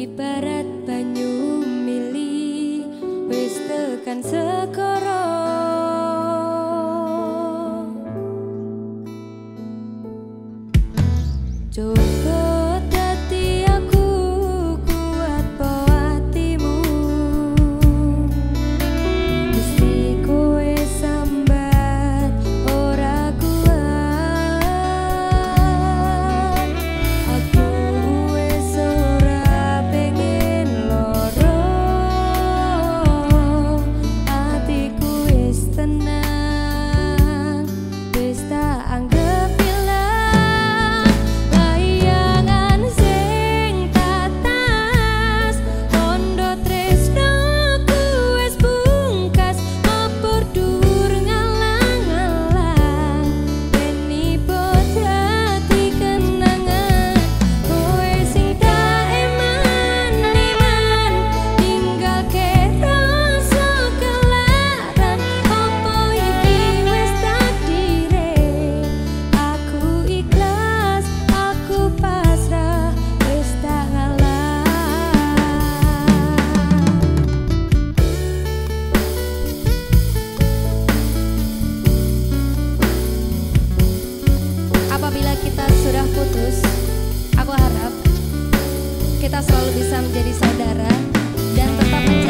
ibarat banyu mili wis tekan sekara Terima bisa menjadi saudara dan tetap menjaga